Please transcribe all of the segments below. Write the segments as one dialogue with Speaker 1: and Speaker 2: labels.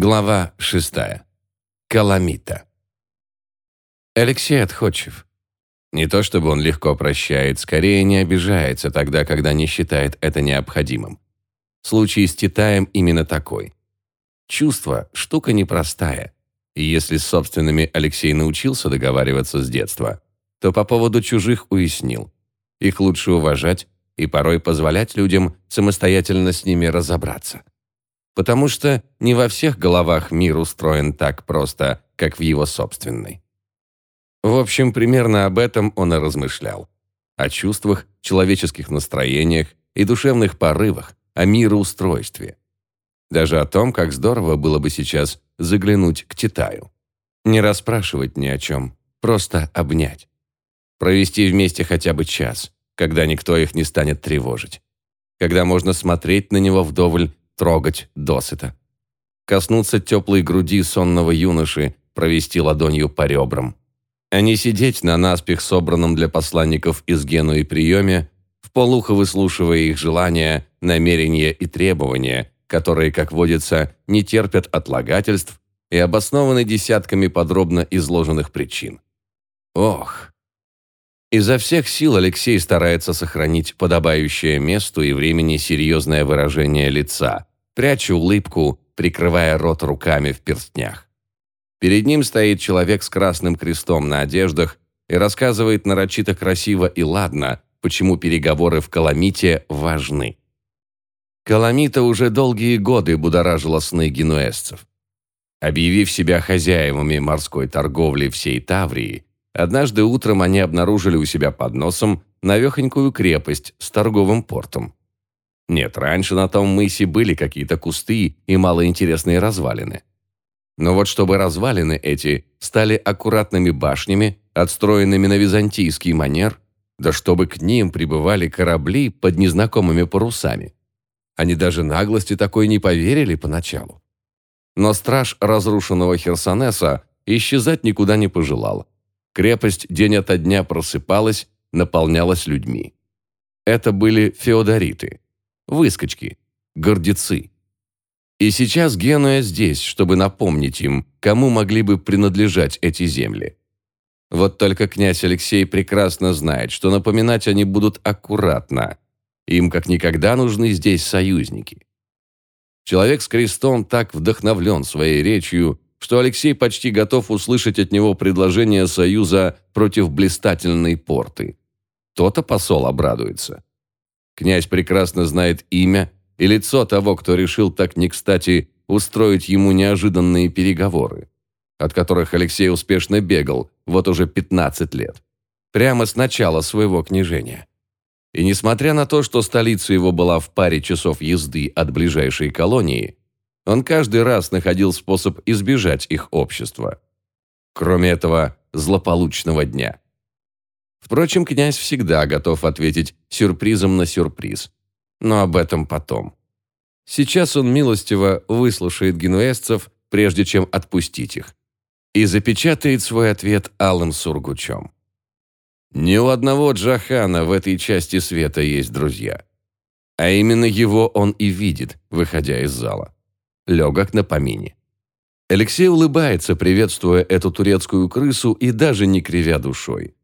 Speaker 1: Глава шестая. Каламита. Алексей отходчив. Не то чтобы он легко прощает, скорее не обижается тогда, когда не считает это необходимым. Случай с Титаем именно такой. Чувство – штука непростая. И если с собственными Алексей научился договариваться с детства, то по поводу чужих уяснил. Их лучше уважать и порой позволять людям самостоятельно с ними разобраться потому что не во всех головах мир устроен так просто, как в его собственной. В общем, примерно об этом он и размышлял. О чувствах, человеческих настроениях и душевных порывах, о мироустройстве. Даже о том, как здорово было бы сейчас заглянуть к Титаю. Не расспрашивать ни о чем, просто обнять. Провести вместе хотя бы час, когда никто их не станет тревожить. Когда можно смотреть на него вдоволь трогать досыта. Коснуться теплой груди сонного юноши, провести ладонью по ребрам. А не сидеть на наспех собранном для посланников из Генуи приеме, вполуха выслушивая их желания, намерения и требования, которые, как водится, не терпят отлагательств и обоснованы десятками подробно изложенных причин. Ох! Изо всех сил Алексей старается сохранить подобающее месту и времени серьезное выражение лица, пряча улыбку, прикрывая рот руками в перстнях. Перед ним стоит человек с красным крестом на одеждах и рассказывает нарочито красиво и ладно, почему переговоры в Каламите важны. Каламита уже долгие годы будоражила сны генуэзцев. Объявив себя хозяевами морской торговли всей Таврии, однажды утром они обнаружили у себя под носом навехонькую крепость с торговым портом. Нет, раньше на том мысе были какие-то кусты и малоинтересные развалины. Но вот чтобы развалины эти стали аккуратными башнями, отстроенными на византийский манер, да чтобы к ним прибывали корабли под незнакомыми парусами. Они даже наглости такой не поверили поначалу. Но страж разрушенного Херсонеса исчезать никуда не пожелал. Крепость день ото дня просыпалась, наполнялась людьми. Это были феодориты – Выскочки. Гордецы. И сейчас Генуя здесь, чтобы напомнить им, кому могли бы принадлежать эти земли. Вот только князь Алексей прекрасно знает, что напоминать они будут аккуратно. Им как никогда нужны здесь союзники. Человек с крестом так вдохновлен своей речью, что Алексей почти готов услышать от него предложение союза против блистательной порты. То-то посол обрадуется. Князь прекрасно знает имя и лицо того, кто решил так не кстати устроить ему неожиданные переговоры, от которых Алексей успешно бегал вот уже 15 лет. Прямо с начала своего княжения. И несмотря на то, что столица его была в паре часов езды от ближайшей колонии, он каждый раз находил способ избежать их общества. Кроме этого злополучного дня – Впрочем, князь всегда готов ответить сюрпризом на сюрприз. Но об этом потом. Сейчас он милостиво выслушает генуэзцев, прежде чем отпустить их, и запечатает свой ответ алым сургучом. Ни у одного Джахана в этой части света есть друзья. А именно его он и видит, выходя из зала. Легок на помине. Алексей улыбается, приветствуя эту турецкую крысу и даже не кривя душой.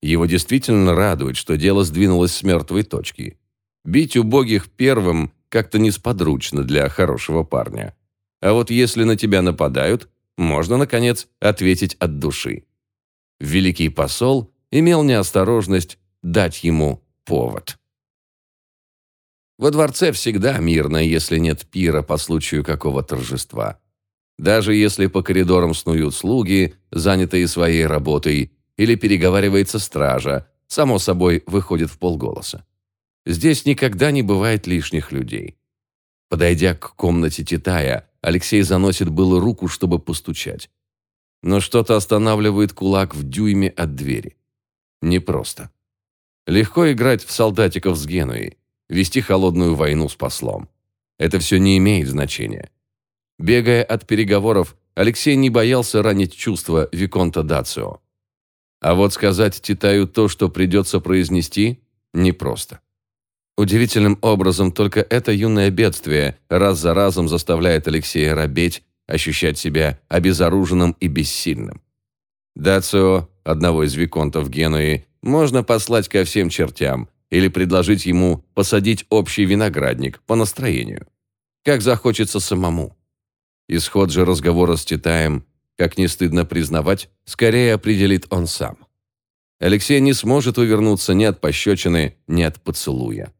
Speaker 1: Его действительно радует, что дело сдвинулось с мертвой точки. Бить убогих первым как-то несподручно для хорошего парня. А вот если на тебя нападают, можно, наконец, ответить от души. Великий посол имел неосторожность дать ему повод. Во дворце всегда мирно, если нет пира по случаю какого торжества. Даже если по коридорам снуют слуги, занятые своей работой, или переговаривается стража, само собой выходит в полголоса. Здесь никогда не бывает лишних людей. Подойдя к комнате Титая, Алексей заносит было руку, чтобы постучать. Но что-то останавливает кулак в дюйме от двери. Непросто. Легко играть в солдатиков с Генуей, вести холодную войну с послом. Это все не имеет значения. Бегая от переговоров, Алексей не боялся ранить чувства Виконта Дацио. А вот сказать Титаю то, что придется произнести, непросто. Удивительным образом только это юное бедствие раз за разом заставляет Алексея робеть ощущать себя обезоруженным и бессильным. Дацио, одного из виконтов Генуи, можно послать ко всем чертям или предложить ему посадить общий виноградник по настроению. Как захочется самому. Исход же разговора с Титаем, как не стыдно признавать, скорее определит он сам. Алексей не сможет увернуться ни от пощечины, ни от поцелуя.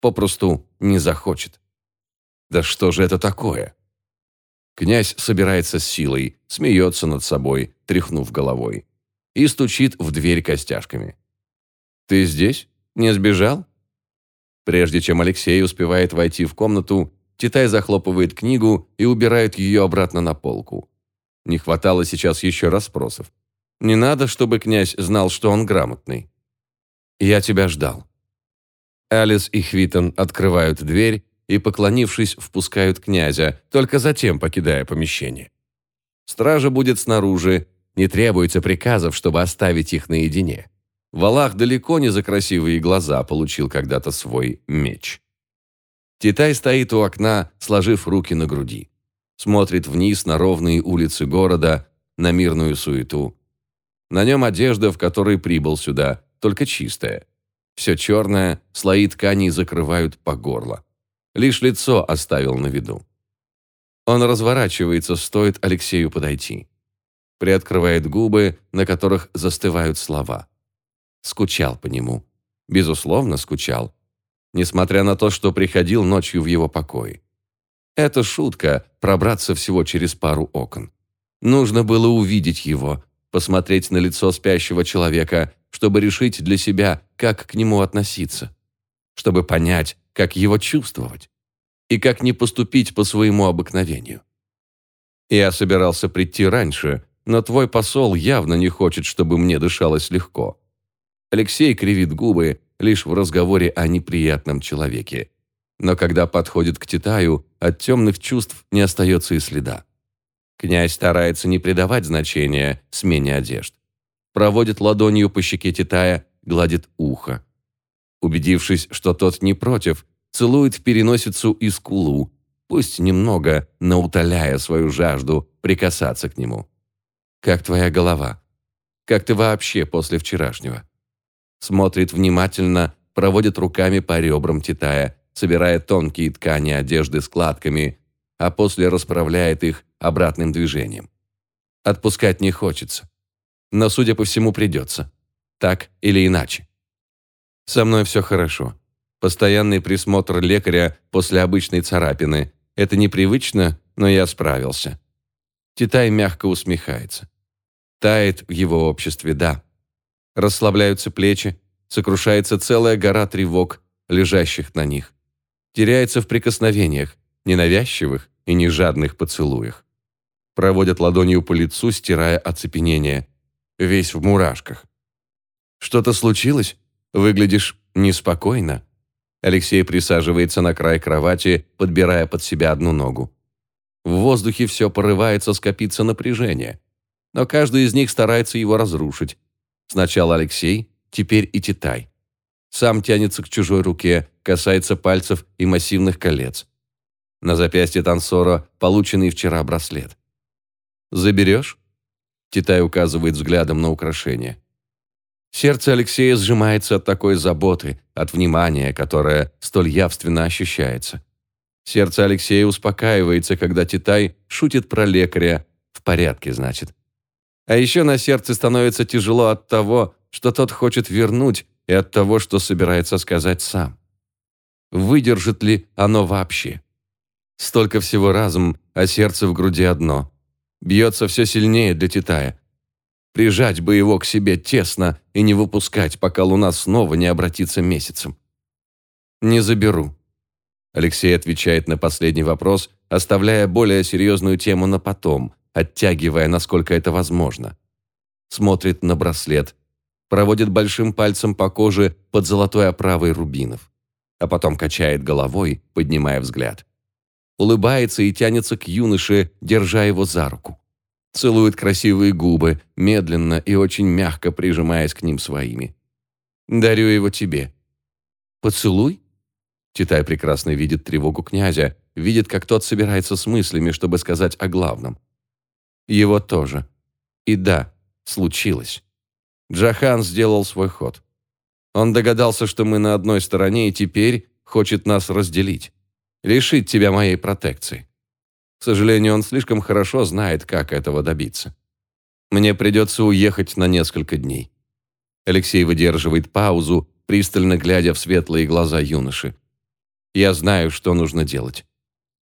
Speaker 1: Попросту не захочет. Да что же это такое? Князь собирается с силой, смеется над собой, тряхнув головой, и стучит в дверь костяшками. «Ты здесь? Не сбежал?» Прежде чем Алексей успевает войти в комнату, Титай захлопывает книгу и убирает ее обратно на полку. Не хватало сейчас еще расспросов. Не надо, чтобы князь знал, что он грамотный. «Я тебя ждал». Алис и Хвитон открывают дверь и, поклонившись, впускают князя, только затем покидая помещение. Стража будет снаружи, не требуется приказов, чтобы оставить их наедине. Валах далеко не за красивые глаза получил когда-то свой меч. Титай стоит у окна, сложив руки на груди. Смотрит вниз на ровные улицы города, на мирную суету. На нем одежда, в которой прибыл сюда, только чистая. Все черное, слои тканей закрывают по горло. Лишь лицо оставил на виду. Он разворачивается, стоит Алексею подойти. Приоткрывает губы, на которых застывают слова. Скучал по нему. Безусловно, скучал несмотря на то, что приходил ночью в его покой. Это шутка пробраться всего через пару окон. Нужно было увидеть его, посмотреть на лицо спящего человека, чтобы решить для себя, как к нему относиться, чтобы понять, как его чувствовать и как не поступить по своему обыкновению. Я собирался прийти раньше, но твой посол явно не хочет, чтобы мне дышалось легко. Алексей кривит губы, лишь в разговоре о неприятном человеке. Но когда подходит к Титаю, от темных чувств не остается и следа. Князь старается не придавать значения смене одежд. Проводит ладонью по щеке Титая, гладит ухо. Убедившись, что тот не против, целует в переносицу и скулу, пусть немного, но утоляя свою жажду прикасаться к нему. «Как твоя голова? Как ты вообще после вчерашнего?» Смотрит внимательно, проводит руками по ребрам Титая, собирая тонкие ткани одежды складками, а после расправляет их обратным движением. Отпускать не хочется. Но, судя по всему, придется. Так или иначе. Со мной все хорошо. Постоянный присмотр лекаря после обычной царапины. Это непривычно, но я справился. Титай мягко усмехается. Тает в его обществе, да. Расслабляются плечи, сокрушается целая гора тревог, лежащих на них. Теряется в прикосновениях, ненавязчивых и нежадных поцелуях. Проводят ладонью по лицу, стирая оцепенение. Весь в мурашках. «Что-то случилось? Выглядишь неспокойно». Алексей присаживается на край кровати, подбирая под себя одну ногу. В воздухе все порывается скопиться напряжение. Но каждый из них старается его разрушить, Сначала Алексей, теперь и Титай. Сам тянется к чужой руке, касается пальцев и массивных колец. На запястье танцора полученный вчера браслет. «Заберешь?» Титай указывает взглядом на украшение. Сердце Алексея сжимается от такой заботы, от внимания, которое столь явственно ощущается. Сердце Алексея успокаивается, когда Титай шутит про лекаря. В порядке, значит. А еще на сердце становится тяжело от того, что тот хочет вернуть, и от того, что собирается сказать сам. Выдержит ли оно вообще? Столько всего разом, а сердце в груди одно. Бьется все сильнее для Титая. Прижать бы его к себе тесно и не выпускать, пока луна снова не обратится месяцем. «Не заберу», — Алексей отвечает на последний вопрос, оставляя более серьезную тему на потом, оттягивая, насколько это возможно. Смотрит на браслет, проводит большим пальцем по коже под золотой оправой рубинов, а потом качает головой, поднимая взгляд. Улыбается и тянется к юноше, держа его за руку. Целует красивые губы, медленно и очень мягко прижимаясь к ним своими. «Дарю его тебе». «Поцелуй?» Титай прекрасно видит тревогу князя, видит, как тот собирается с мыслями, чтобы сказать о главном. Его тоже. И да, случилось. Джахан сделал свой ход. Он догадался, что мы на одной стороне и теперь хочет нас разделить. Лишить тебя моей протекции. К сожалению, он слишком хорошо знает, как этого добиться. Мне придется уехать на несколько дней. Алексей выдерживает паузу, пристально глядя в светлые глаза юноши. Я знаю, что нужно делать.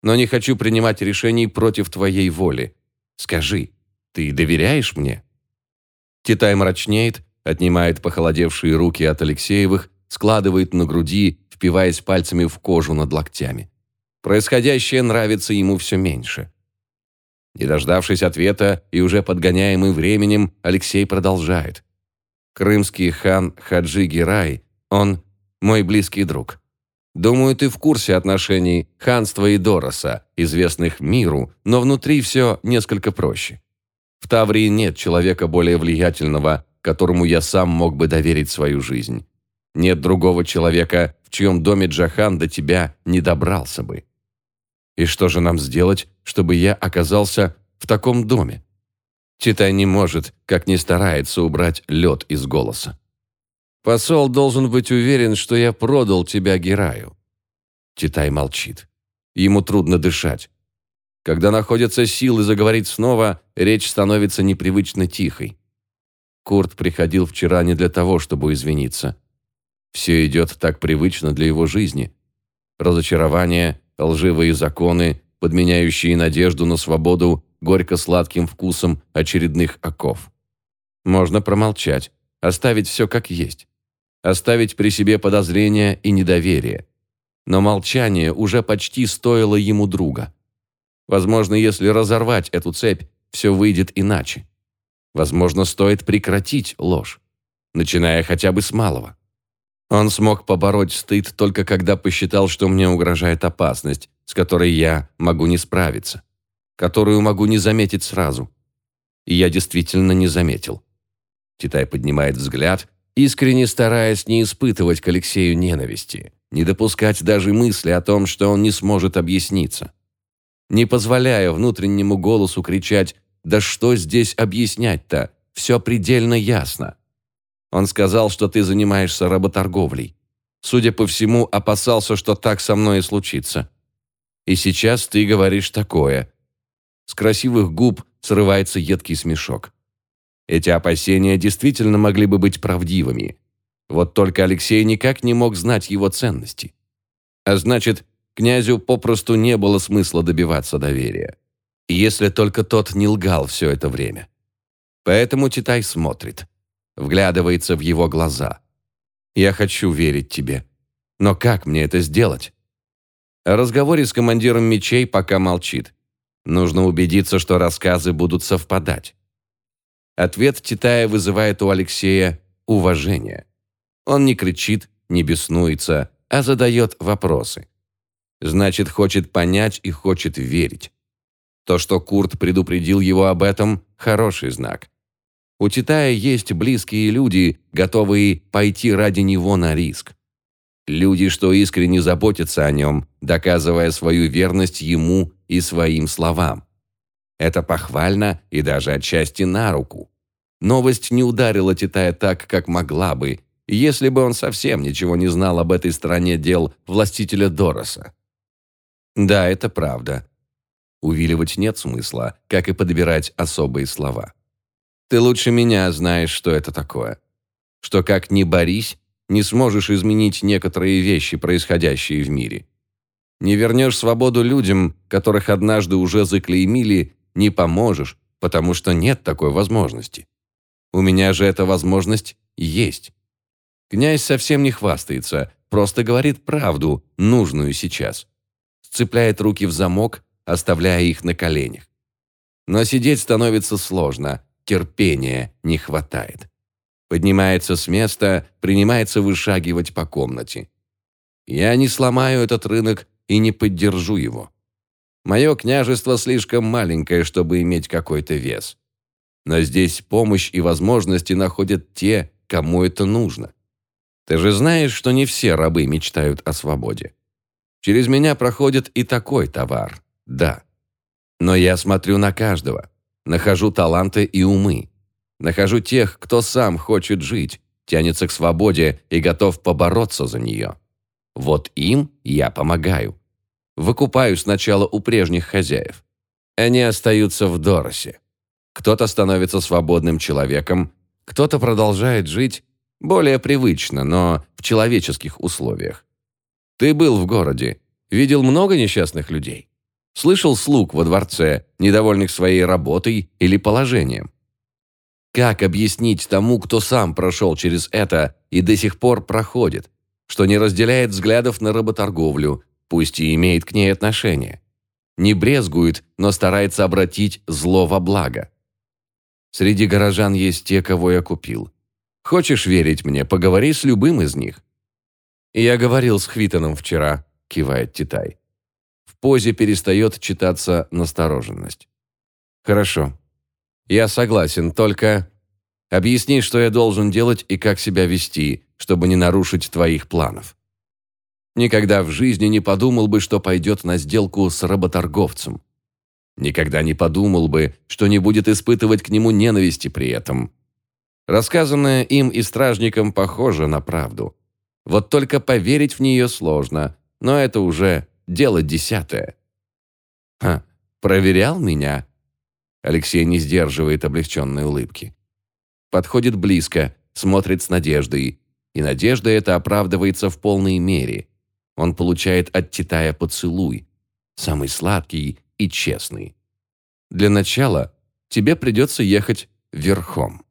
Speaker 1: Но не хочу принимать решений против твоей воли. Скажи, ты доверяешь мне? Титай мрачнеет, отнимает похолодевшие руки от Алексеевых, складывает на груди, впиваясь пальцами в кожу над локтями. Происходящее нравится ему все меньше. Не дождавшись ответа и уже подгоняемый временем, Алексей продолжает. «Крымский хан Хаджи Герай, он мой близкий друг. Думаю, ты в курсе отношений ханства и Дороса, известных миру, но внутри все несколько проще. В Таврии нет человека более влиятельного, которому я сам мог бы доверить свою жизнь. Нет другого человека, в чьем доме Джахан до тебя не добрался бы. И что же нам сделать, чтобы я оказался в таком доме? Титай не может, как ни старается убрать лед из голоса. Посол должен быть уверен, что я продал тебя Гераю. Титай молчит. Ему трудно дышать. Когда находятся силы заговорить снова, речь становится непривычно тихой. Курт приходил вчера не для того, чтобы извиниться. Все идет так привычно для его жизни. Разочарование, лживые законы, подменяющие надежду на свободу горько-сладким вкусом очередных оков. Можно промолчать, оставить все как есть. Оставить при себе подозрения и недоверие. Но молчание уже почти стоило ему друга. Возможно, если разорвать эту цепь, все выйдет иначе. Возможно, стоит прекратить ложь, начиная хотя бы с малого. Он смог побороть стыд только когда посчитал, что мне угрожает опасность, с которой я могу не справиться, которую могу не заметить сразу. И я действительно не заметил. Китай поднимает взгляд, искренне стараясь не испытывать к Алексею ненависти, не допускать даже мысли о том, что он не сможет объясниться не позволяя внутреннему голосу кричать «Да что здесь объяснять-то? Все предельно ясно». Он сказал, что ты занимаешься работорговлей. Судя по всему, опасался, что так со мной и случится. И сейчас ты говоришь такое. С красивых губ срывается едкий смешок. Эти опасения действительно могли бы быть правдивыми. Вот только Алексей никак не мог знать его ценности. А значит, Князю попросту не было смысла добиваться доверия. Если только тот не лгал все это время. Поэтому Титай смотрит, вглядывается в его глаза. «Я хочу верить тебе. Но как мне это сделать?» О разговоре с командиром мечей пока молчит. Нужно убедиться, что рассказы будут совпадать. Ответ Титая вызывает у Алексея уважение. Он не кричит, не беснуется, а задает вопросы значит, хочет понять и хочет верить. То, что Курт предупредил его об этом, хороший знак. У Титая есть близкие люди, готовые пойти ради него на риск. Люди, что искренне заботятся о нем, доказывая свою верность ему и своим словам. Это похвально и даже отчасти на руку. Новость не ударила Титая так, как могла бы, если бы он совсем ничего не знал об этой стороне дел властителя Дороса. Да, это правда. Увиливать нет смысла, как и подбирать особые слова. Ты лучше меня знаешь, что это такое. Что как ни борись, не сможешь изменить некоторые вещи, происходящие в мире. Не вернешь свободу людям, которых однажды уже заклеймили, не поможешь, потому что нет такой возможности. У меня же эта возможность есть. Князь совсем не хвастается, просто говорит правду, нужную сейчас сцепляет руки в замок, оставляя их на коленях. Но сидеть становится сложно, терпения не хватает. Поднимается с места, принимается вышагивать по комнате. Я не сломаю этот рынок и не поддержу его. Мое княжество слишком маленькое, чтобы иметь какой-то вес. Но здесь помощь и возможности находят те, кому это нужно. Ты же знаешь, что не все рабы мечтают о свободе. Через меня проходит и такой товар, да. Но я смотрю на каждого, нахожу таланты и умы. Нахожу тех, кто сам хочет жить, тянется к свободе и готов побороться за нее. Вот им я помогаю. Выкупаю сначала у прежних хозяев. Они остаются в Доросе. Кто-то становится свободным человеком, кто-то продолжает жить более привычно, но в человеческих условиях. Ты был в городе, видел много несчастных людей. Слышал слуг во дворце, недовольных своей работой или положением. Как объяснить тому, кто сам прошел через это и до сих пор проходит, что не разделяет взглядов на работорговлю, пусть и имеет к ней отношение? Не брезгует, но старается обратить зло во благо. Среди горожан есть те, кого я купил. Хочешь верить мне, поговори с любым из них. «Я говорил с Хвитоном вчера», – кивает Титай. В позе перестает читаться настороженность. «Хорошо. Я согласен, только объясни, что я должен делать и как себя вести, чтобы не нарушить твоих планов. Никогда в жизни не подумал бы, что пойдет на сделку с работорговцем. Никогда не подумал бы, что не будет испытывать к нему ненависти при этом. Рассказанное им и стражникам похоже на правду. Вот только поверить в нее сложно, но это уже дело десятое. Ха, проверял меня? Алексей не сдерживает облегченной улыбки. Подходит близко, смотрит с надеждой. И надежда эта оправдывается в полной мере. Он получает от Титая поцелуй. Самый сладкий и честный. Для начала тебе придется ехать верхом.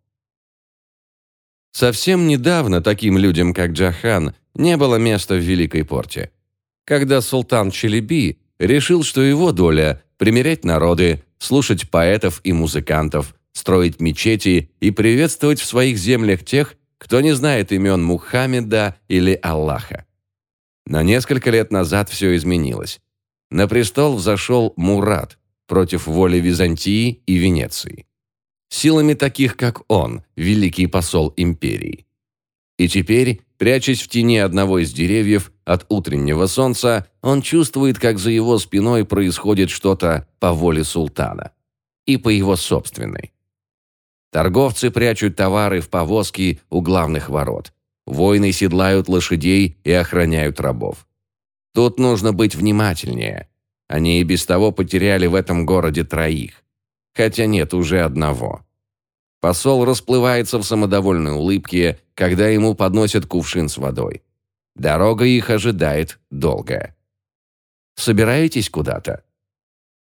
Speaker 1: Совсем недавно таким людям, как Джахан, не было места в Великой Порте. Когда султан Челеби решил, что его доля – примирять народы, слушать поэтов и музыкантов, строить мечети и приветствовать в своих землях тех, кто не знает имен Мухаммеда или Аллаха. Но несколько лет назад все изменилось. На престол взошел Мурат против воли Византии и Венеции силами таких, как он, великий посол империи. И теперь, прячась в тени одного из деревьев от утреннего солнца, он чувствует, как за его спиной происходит что-то по воле султана. И по его собственной. Торговцы прячут товары в повозки у главных ворот. Воины седлают лошадей и охраняют рабов. Тут нужно быть внимательнее. Они и без того потеряли в этом городе троих хотя нет уже одного. Посол расплывается в самодовольной улыбке, когда ему подносят кувшин с водой. Дорога их ожидает долгая. «Собираетесь куда-то?»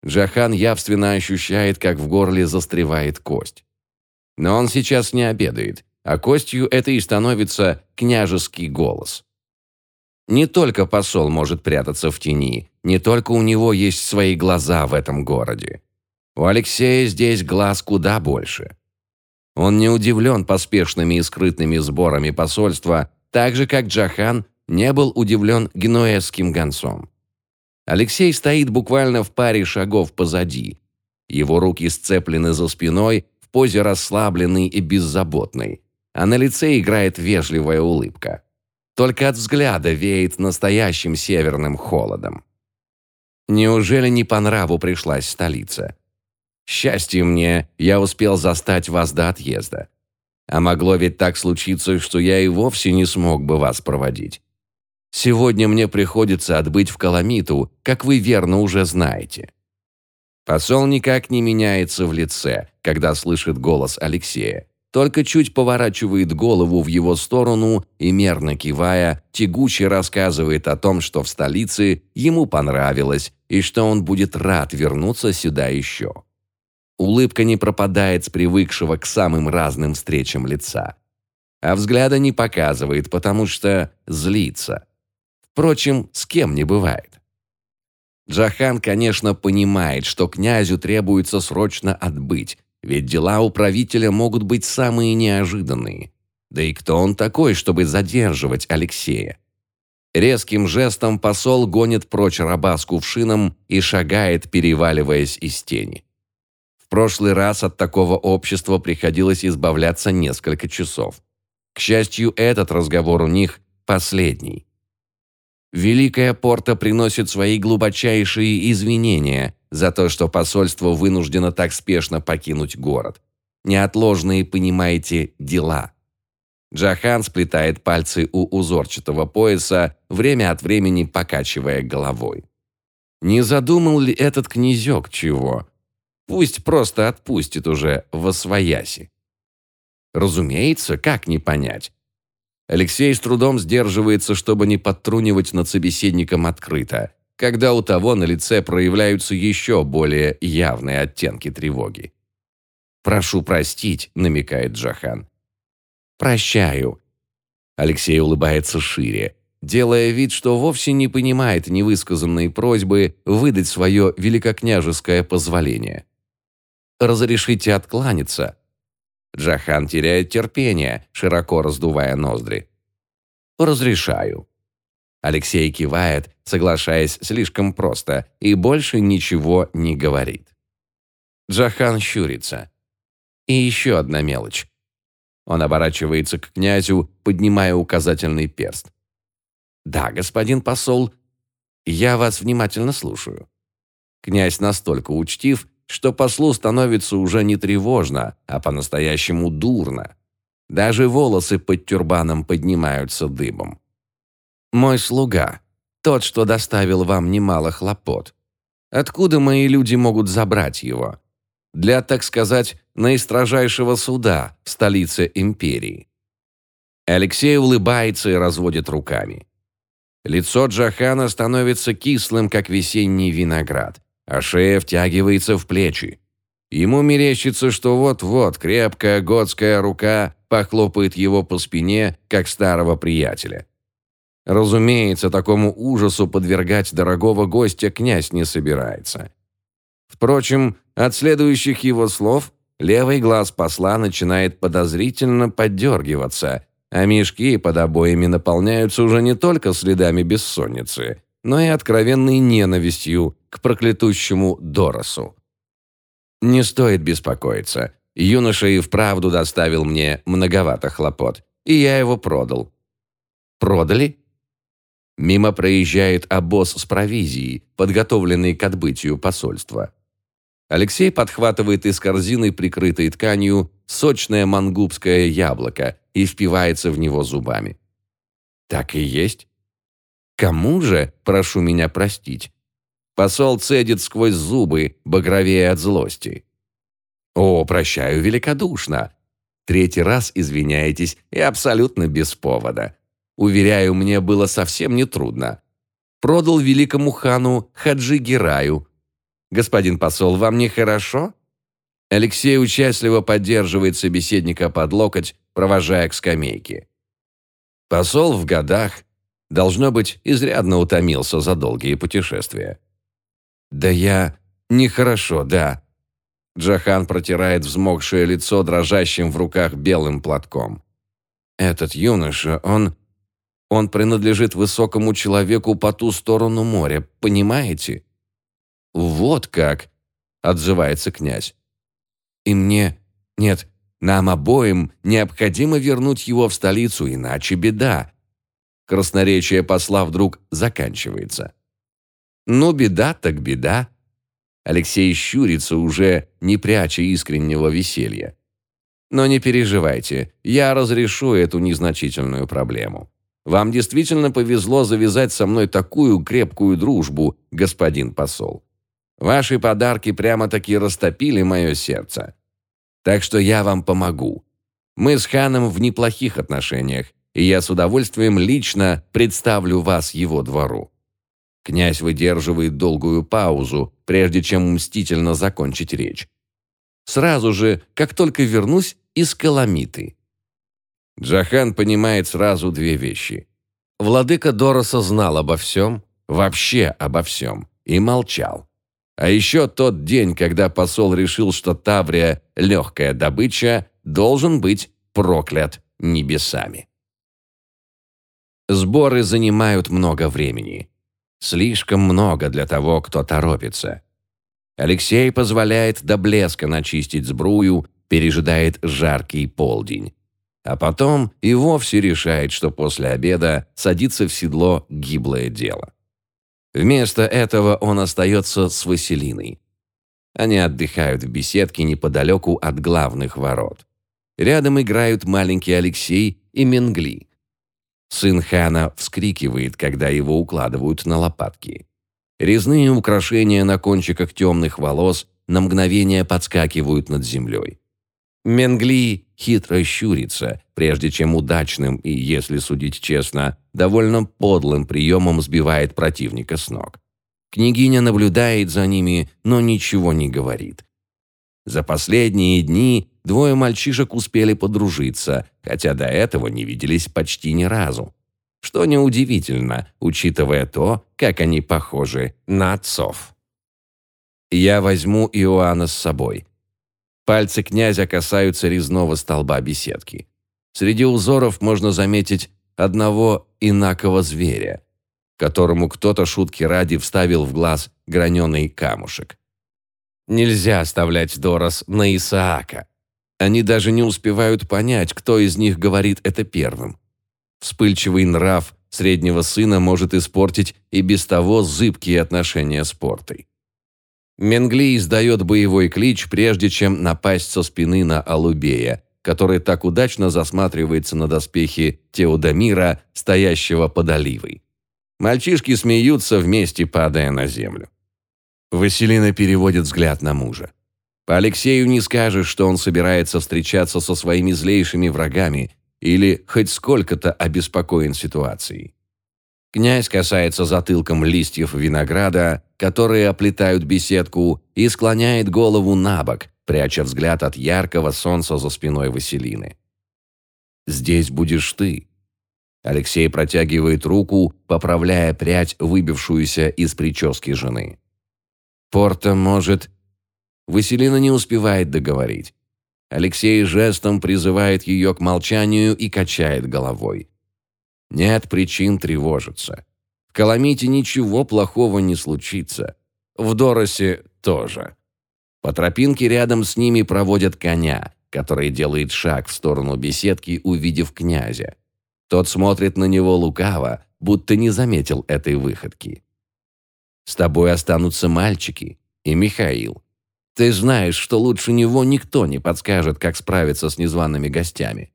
Speaker 1: Джахан явственно ощущает, как в горле застревает кость. Но он сейчас не обедает, а костью это и становится княжеский голос. Не только посол может прятаться в тени, не только у него есть свои глаза в этом городе. У Алексея здесь глаз куда больше. Он не удивлен поспешными и скрытными сборами посольства, так же, как Джахан не был удивлен генуэзским гонцом. Алексей стоит буквально в паре шагов позади. Его руки сцеплены за спиной в позе расслабленной и беззаботной, а на лице играет вежливая улыбка. Только от взгляда веет настоящим северным холодом. Неужели не по нраву пришлась столица? Счастье мне, я успел застать вас до отъезда. А могло ведь так случиться, что я и вовсе не смог бы вас проводить. Сегодня мне приходится отбыть в Каламиту, как вы верно уже знаете». Посол никак не меняется в лице, когда слышит голос Алексея. Только чуть поворачивает голову в его сторону и, мерно кивая, тягуче рассказывает о том, что в столице ему понравилось и что он будет рад вернуться сюда еще. Улыбка не пропадает с привыкшего к самым разным встречам лица. А взгляда не показывает, потому что злится. Впрочем, с кем не бывает. Джахан, конечно, понимает, что князю требуется срочно отбыть, ведь дела у правителя могут быть самые неожиданные. Да и кто он такой, чтобы задерживать Алексея? Резким жестом посол гонит прочь раба с кувшином и шагает, переваливаясь из тени. Прошлый раз от такого общества приходилось избавляться несколько часов. К счастью, этот разговор у них последний. Великая Порта приносит свои глубочайшие извинения за то, что посольство вынуждено так спешно покинуть город. Неотложные, понимаете, дела. Джахан сплетает пальцы у узорчатого пояса, время от времени покачивая головой. Не задумал ли этот князек чего? Пусть просто отпустит уже во свояси. Разумеется, как не понять. Алексей с трудом сдерживается, чтобы не подтрунивать над собеседником открыто, когда у того на лице проявляются еще более явные оттенки тревоги. «Прошу простить», — намекает Джахан. «Прощаю». Алексей улыбается шире, делая вид, что вовсе не понимает невысказанные просьбы выдать свое великокняжеское позволение. «Разрешите откланяться?» Джахан теряет терпение, широко раздувая ноздри. «Разрешаю». Алексей кивает, соглашаясь слишком просто, и больше ничего не говорит. Джахан щурится. И еще одна мелочь. Он оборачивается к князю, поднимая указательный перст. «Да, господин посол, я вас внимательно слушаю». Князь настолько учтив, что послу становится уже не тревожно, а по-настоящему дурно. Даже волосы под тюрбаном поднимаются дыбом. «Мой слуга, тот, что доставил вам немало хлопот. Откуда мои люди могут забрать его? Для, так сказать, наистрожайшего суда в столице империи». Алексей улыбается и разводит руками. Лицо Джахана становится кислым, как весенний виноград а шея втягивается в плечи. Ему мерещится, что вот-вот крепкая готская рука похлопает его по спине, как старого приятеля. Разумеется, такому ужасу подвергать дорогого гостя князь не собирается. Впрочем, от следующих его слов левый глаз посла начинает подозрительно поддергиваться, а мешки под обоями наполняются уже не только следами бессонницы, но и откровенной ненавистью к проклятущему Доросу. Не стоит беспокоиться. Юноша и вправду доставил мне многовато хлопот, и я его продал. Продали? Мимо проезжает обоз с провизией, подготовленный к отбытию посольства. Алексей подхватывает из корзины, прикрытой тканью, сочное мангубское яблоко и впивается в него зубами. Так и есть. Кому же, прошу меня простить? Посол цедит сквозь зубы, багровее от злости. О, прощаю великодушно. Третий раз извиняетесь и абсолютно без повода. Уверяю, мне было совсем не трудно. Продал великому хану Хаджи Гераю. Господин посол, вам нехорошо? Алексей участливо поддерживает собеседника под локоть, провожая к скамейке. Посол в годах, Должно быть, изрядно утомился за долгие путешествия. «Да я... Нехорошо, да». Джахан протирает взмокшее лицо дрожащим в руках белым платком. «Этот юноша, он... Он принадлежит высокому человеку по ту сторону моря, понимаете?» «Вот как!» — отзывается князь. «И мне... Нет, нам обоим необходимо вернуть его в столицу, иначе беда. Красноречие посла вдруг заканчивается. Ну, беда так беда. Алексей щурится уже, не пряча искреннего веселья. Но не переживайте, я разрешу эту незначительную проблему. Вам действительно повезло завязать со мной такую крепкую дружбу, господин посол. Ваши подарки прямо-таки растопили мое сердце. Так что я вам помогу. Мы с ханом в неплохих отношениях, и я с удовольствием лично представлю вас его двору». Князь выдерживает долгую паузу, прежде чем мстительно закончить речь. «Сразу же, как только вернусь из Каламиты». Джахан понимает сразу две вещи. Владыка Дороса знал обо всем, вообще обо всем, и молчал. А еще тот день, когда посол решил, что Таврия – легкая добыча, должен быть проклят небесами. Сборы занимают много времени. Слишком много для того, кто торопится. Алексей позволяет до блеска начистить сбрую, пережидает жаркий полдень. А потом и вовсе решает, что после обеда садится в седло гиблое дело. Вместо этого он остается с Василиной. Они отдыхают в беседке неподалеку от главных ворот. Рядом играют маленький Алексей и Менгли. Сын хана вскрикивает, когда его укладывают на лопатки. Резные украшения на кончиках темных волос на мгновение подскакивают над землей. Менгли хитро щурится, прежде чем удачным и, если судить честно, довольно подлым приемом сбивает противника с ног. Княгиня наблюдает за ними, но ничего не говорит. За последние дни двое мальчишек успели подружиться, хотя до этого не виделись почти ни разу. Что неудивительно, учитывая то, как они похожи на отцов. Я возьму Иоанна с собой. Пальцы князя касаются резного столба беседки. Среди узоров можно заметить одного инакого зверя, которому кто-то шутки ради вставил в глаз граненый камушек. Нельзя оставлять Дорос на Исаака. Они даже не успевают понять, кто из них говорит это первым. Вспыльчивый нрав среднего сына может испортить и без того зыбкие отношения с портой. Менгли издает боевой клич, прежде чем напасть со спины на Алубея, который так удачно засматривается на доспехи Теодамира, стоящего под оливой. Мальчишки смеются вместе, падая на землю. Василина переводит взгляд на мужа. По Алексею не скажешь, что он собирается встречаться со своими злейшими врагами или хоть сколько-то обеспокоен ситуацией. Князь касается затылком листьев винограда, которые оплетают беседку, и склоняет голову на бок, пряча взгляд от яркого солнца за спиной Василины. «Здесь будешь ты». Алексей протягивает руку, поправляя прядь, выбившуюся из прически жены. «Порта может...» Василина не успевает договорить. Алексей жестом призывает ее к молчанию и качает головой. Нет причин тревожиться. В Каламите ничего плохого не случится. В Доросе тоже. По тропинке рядом с ними проводят коня, который делает шаг в сторону беседки, увидев князя. Тот смотрит на него лукаво, будто не заметил этой выходки. «С тобой останутся мальчики и Михаил. Ты знаешь, что лучше него никто не подскажет, как справиться с незваными гостями.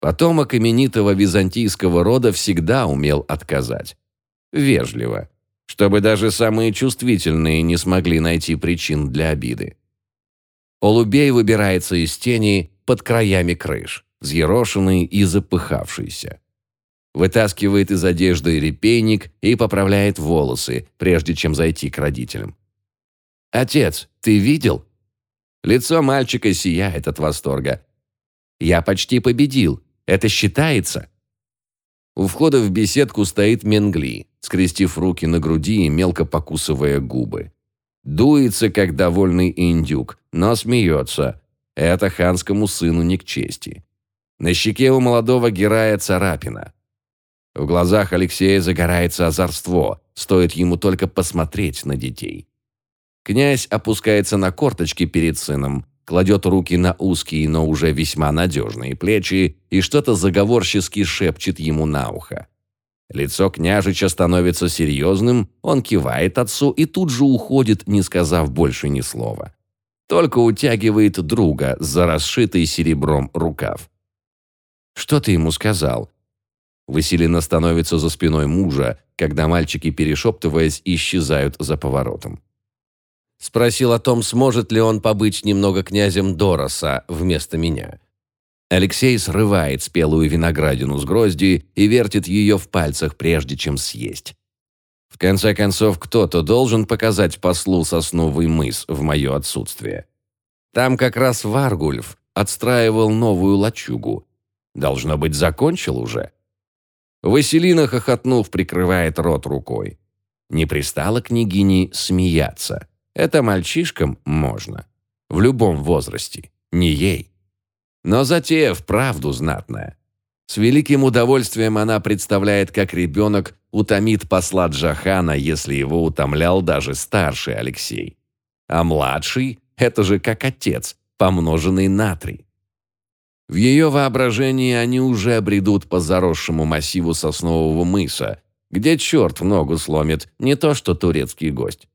Speaker 1: Потомок именитого византийского рода всегда умел отказать. Вежливо, чтобы даже самые чувствительные не смогли найти причин для обиды. Олубей выбирается из тени под краями крыш, взъерошенный и запыхавшийся. Вытаскивает из одежды репейник и поправляет волосы, прежде чем зайти к родителям. «Отец, ты видел?» Лицо мальчика сияет от восторга. «Я почти победил. Это считается?» У входа в беседку стоит Менгли, скрестив руки на груди и мелко покусывая губы. Дуется, как довольный индюк, но смеется. Это ханскому сыну не к чести. На щеке у молодого героя царапина. В глазах Алексея загорается озорство, стоит ему только посмотреть на детей. Князь опускается на корточки перед сыном, кладет руки на узкие, но уже весьма надежные плечи и что-то заговорчески шепчет ему на ухо. Лицо княжича становится серьезным, он кивает отцу и тут же уходит, не сказав больше ни слова. Только утягивает друга за расшитый серебром рукав. «Что ты ему сказал?» Василина становится за спиной мужа, когда мальчики, перешептываясь, исчезают за поворотом. Спросил о том, сможет ли он побыть немного князем Дороса вместо меня. Алексей срывает спелую виноградину с грозди и вертит ее в пальцах, прежде чем съесть. В конце концов, кто-то должен показать послу сосновый мыс в мое отсутствие. Там как раз Варгульф отстраивал новую лачугу. Должно быть, закончил уже. Василина, хохотнув, прикрывает рот рукой. Не пристала княгине смеяться. Это мальчишкам можно. В любом возрасте. Не ей. Но затея вправду знатная. С великим удовольствием она представляет, как ребенок утомит посла Джахана, если его утомлял даже старший Алексей. А младший – это же как отец, помноженный на три. В ее воображении они уже бредут по заросшему массиву соснового мыса, где черт ногу сломит, не то что турецкий гость.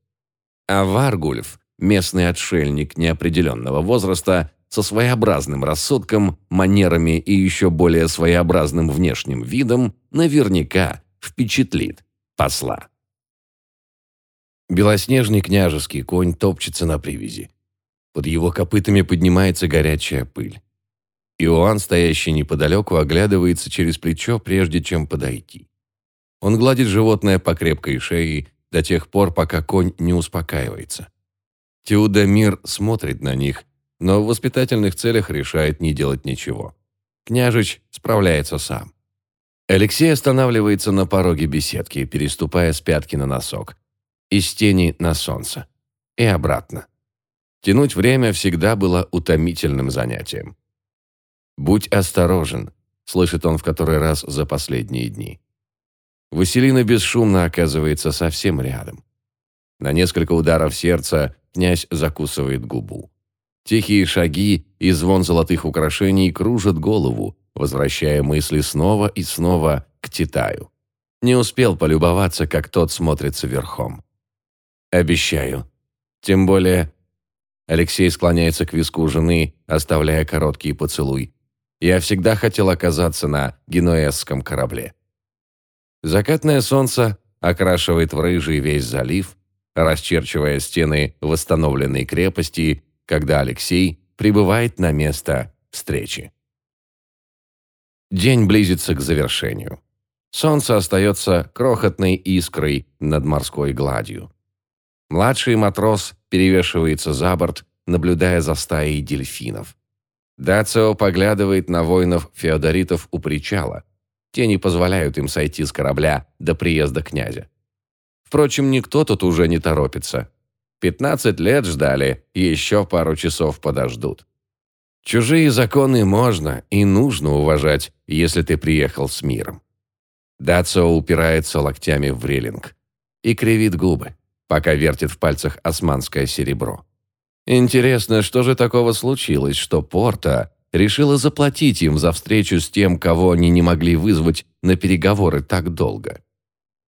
Speaker 1: А Варгульф, местный отшельник неопределенного возраста, со своеобразным рассудком, манерами и еще более своеобразным внешним видом, наверняка впечатлит посла. Белоснежный княжеский конь топчется на привязи. Под его копытами поднимается горячая пыль. Иоанн, стоящий неподалеку, оглядывается через плечо, прежде чем подойти. Он гладит животное по крепкой шее до тех пор, пока конь не успокаивается. Теудомир смотрит на них, но в воспитательных целях решает не делать ничего. Княжич справляется сам. Алексей останавливается на пороге беседки, переступая с пятки на носок. Из тени на солнце. И обратно. Тянуть время всегда было утомительным занятием. «Будь осторожен», — слышит он в который раз за последние дни. Василина бесшумно оказывается совсем рядом. На несколько ударов сердца князь закусывает губу. Тихие шаги и звон золотых украшений кружат голову, возвращая мысли снова и снова к Титаю. Не успел полюбоваться, как тот смотрится верхом. «Обещаю. Тем более...» Алексей склоняется к виску жены, оставляя короткий поцелуй. «Я всегда хотел оказаться на генуэзском корабле». Закатное солнце окрашивает в рыжий весь залив, расчерчивая стены восстановленной крепости когда Алексей прибывает на место встречи. День близится к завершению. Солнце остается крохотной искрой над морской гладью. Младший матрос перевешивается за борт, наблюдая за стаей дельфинов. Дацио поглядывает на воинов-феодоритов у причала. Те не позволяют им сойти с корабля до приезда князя. Впрочем, никто тут уже не торопится. Пятнадцать лет ждали, еще пару часов подождут. Чужие законы можно и нужно уважать, если ты приехал с миром. Дацио упирается локтями в релинг и кривит губы, пока вертит в пальцах османское серебро. Интересно, что же такого случилось, что Порта решила заплатить им за встречу с тем, кого они не могли вызвать на переговоры так долго?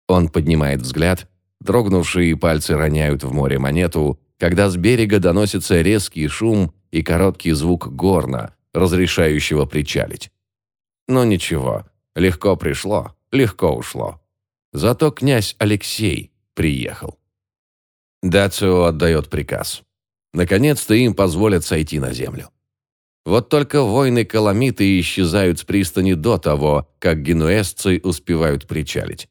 Speaker 1: Он поднимает взгляд Дрогнувшие пальцы роняют в море монету, когда с берега доносится резкий шум и короткий звук горна, разрешающего причалить. Но ничего, легко пришло, легко ушло. Зато князь Алексей приехал. Дацио отдает приказ. Наконец-то им позволят сойти на землю. Вот только воины-каламиты исчезают с пристани до того, как генуэзцы успевают причалить.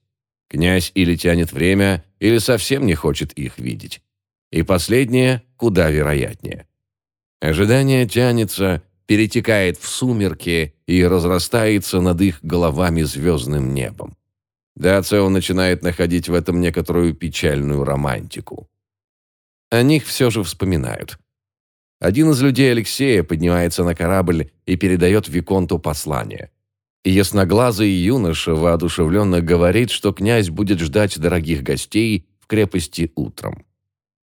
Speaker 1: Князь или тянет время, или совсем не хочет их видеть. И последнее куда вероятнее. Ожидание тянется, перетекает в сумерки и разрастается над их головами звездным небом. Дацио начинает находить в этом некоторую печальную романтику. О них все же вспоминают. Один из людей Алексея поднимается на корабль и передает Виконту послание. Ясноглазый юноша воодушевленно говорит, что князь будет ждать дорогих гостей в крепости утром.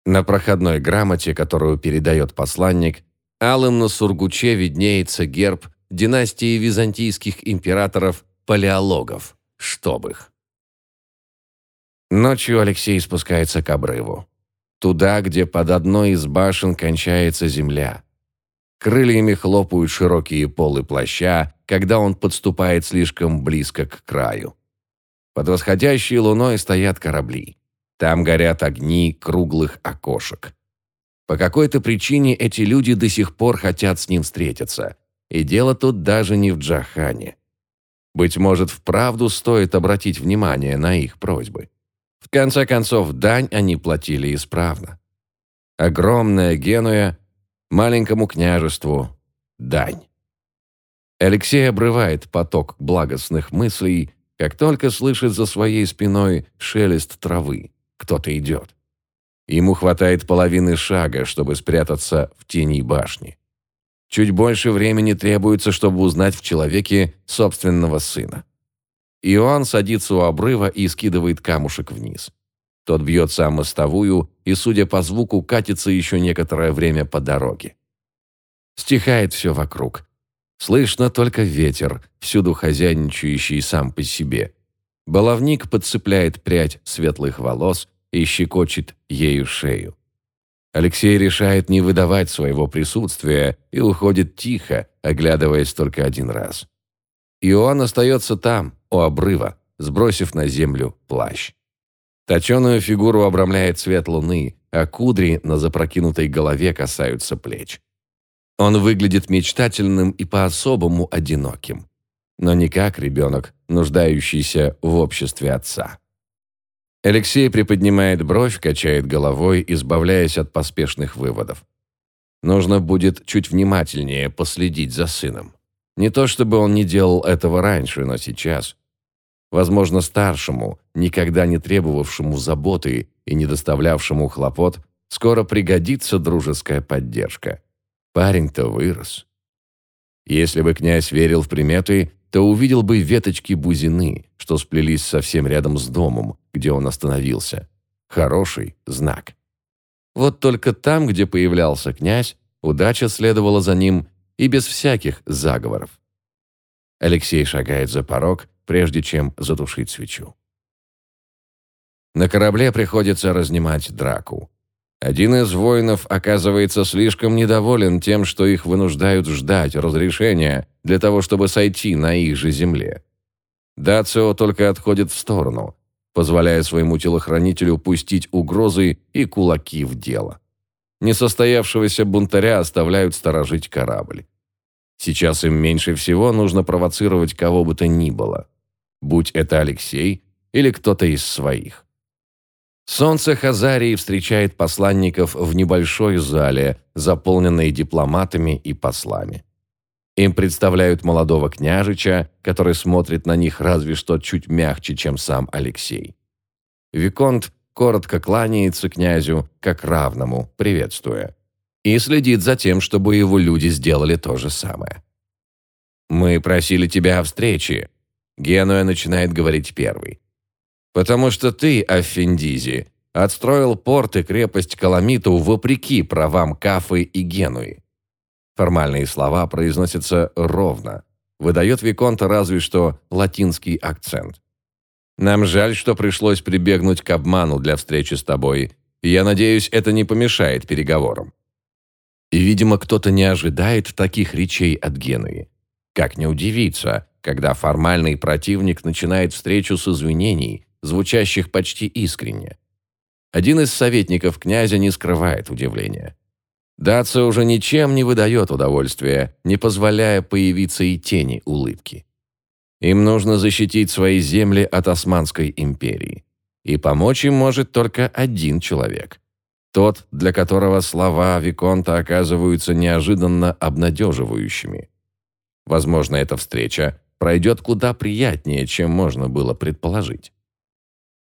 Speaker 1: На проходной грамоте, которую передает посланник, алым на сургуче виднеется герб династии византийских императоров-палеологов, их. Ночью Алексей спускается к обрыву. Туда, где под одной из башен кончается земля. Крыльями хлопают широкие полы плаща, когда он подступает слишком близко к краю. Под восходящей луной стоят корабли. Там горят огни круглых окошек. По какой-то причине эти люди до сих пор хотят с ним встретиться. И дело тут даже не в Джахане. Быть может, вправду стоит обратить внимание на их просьбы. В конце концов, дань они платили исправно. Огромная Генуя маленькому княжеству дань. Алексей обрывает поток благостных мыслей, как только слышит за своей спиной шелест травы. Кто-то идет. Ему хватает половины шага, чтобы спрятаться в тени башни. Чуть больше времени требуется, чтобы узнать в человеке собственного сына. Иоанн садится у обрыва и скидывает камушек вниз. Тот бьется о мостовую и, судя по звуку, катится еще некоторое время по дороге. Стихает все вокруг. Слышно только ветер, всюду хозяйничающий сам по себе. Баловник подцепляет прядь светлых волос и щекочет ею шею. Алексей решает не выдавать своего присутствия и уходит тихо, оглядываясь только один раз. И он остается там, у обрыва, сбросив на землю плащ. Точеную фигуру обрамляет свет луны, а кудри на запрокинутой голове касаются плеч. Он выглядит мечтательным и по-особому одиноким, но не как ребенок, нуждающийся в обществе отца. Алексей приподнимает бровь, качает головой, избавляясь от поспешных выводов. Нужно будет чуть внимательнее последить за сыном. Не то чтобы он не делал этого раньше, но сейчас. Возможно, старшему, никогда не требовавшему заботы и не доставлявшему хлопот, скоро пригодится дружеская поддержка. Парень-то вырос. Если бы князь верил в приметы, то увидел бы веточки бузины, что сплелись совсем рядом с домом, где он остановился. Хороший знак. Вот только там, где появлялся князь, удача следовала за ним и без всяких заговоров. Алексей шагает за порог, прежде чем затушить свечу. На корабле приходится разнимать драку. Один из воинов оказывается слишком недоволен тем, что их вынуждают ждать разрешения для того, чтобы сойти на их же земле. Дацио только отходит в сторону, позволяя своему телохранителю пустить угрозы и кулаки в дело. Несостоявшегося бунтаря оставляют сторожить корабль. Сейчас им меньше всего нужно провоцировать кого бы то ни было, будь это Алексей или кто-то из своих. Солнце Хазарии встречает посланников в небольшой зале, заполненной дипломатами и послами. Им представляют молодого княжича, который смотрит на них разве что чуть мягче, чем сам Алексей. Виконт коротко кланяется князю, как равному, приветствуя, и следит за тем, чтобы его люди сделали то же самое. «Мы просили тебя о встрече», — Генуя начинает говорить первый. Потому что ты, Аффендизи, отстроил порт и крепость Каламиту вопреки правам Кафы и Генуи. Формальные слова произносятся ровно. Выдает Виконта разве что латинский акцент. Нам жаль, что пришлось прибегнуть к обману для встречи с тобой. я надеюсь, это не помешает переговорам. И, видимо, кто-то не ожидает таких речей от Генуи. Как не удивиться, когда формальный противник начинает встречу с извинений, звучащих почти искренне. Один из советников князя не скрывает удивления. Дация уже ничем не выдает удовольствия, не позволяя появиться и тени улыбки. Им нужно защитить свои земли от Османской империи. И помочь им может только один человек. Тот, для которого слова Виконта оказываются неожиданно обнадеживающими. Возможно, эта встреча пройдет куда приятнее, чем можно было предположить.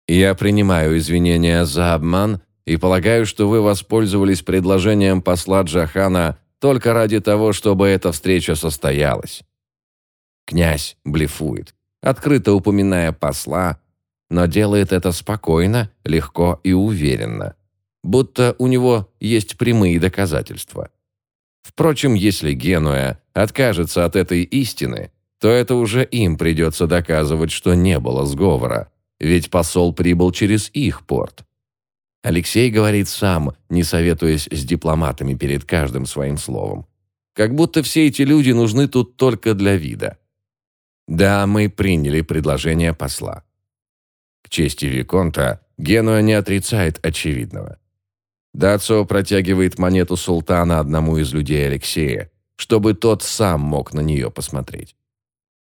Speaker 1: Я принимаю извинения за обман и полагаю, что вы воспользовались предложением посла Джахана только ради того, чтобы эта встреча состоялась. Князь блефует, открыто упоминая посла, но делает это спокойно, легко и уверенно, будто у него есть прямые доказательства. Впрочем, если Генуя откажется от этой истины, то это уже им придется доказывать, что не было сговора, ведь посол прибыл через их порт. Алексей говорит сам, не советуясь с дипломатами перед каждым своим словом. Как будто все эти люди нужны тут только для вида. Да, мы приняли предложение посла. К чести Виконта, Генуа не отрицает очевидного. Дацио протягивает монету султана одному из людей Алексея, чтобы тот сам мог на нее посмотреть.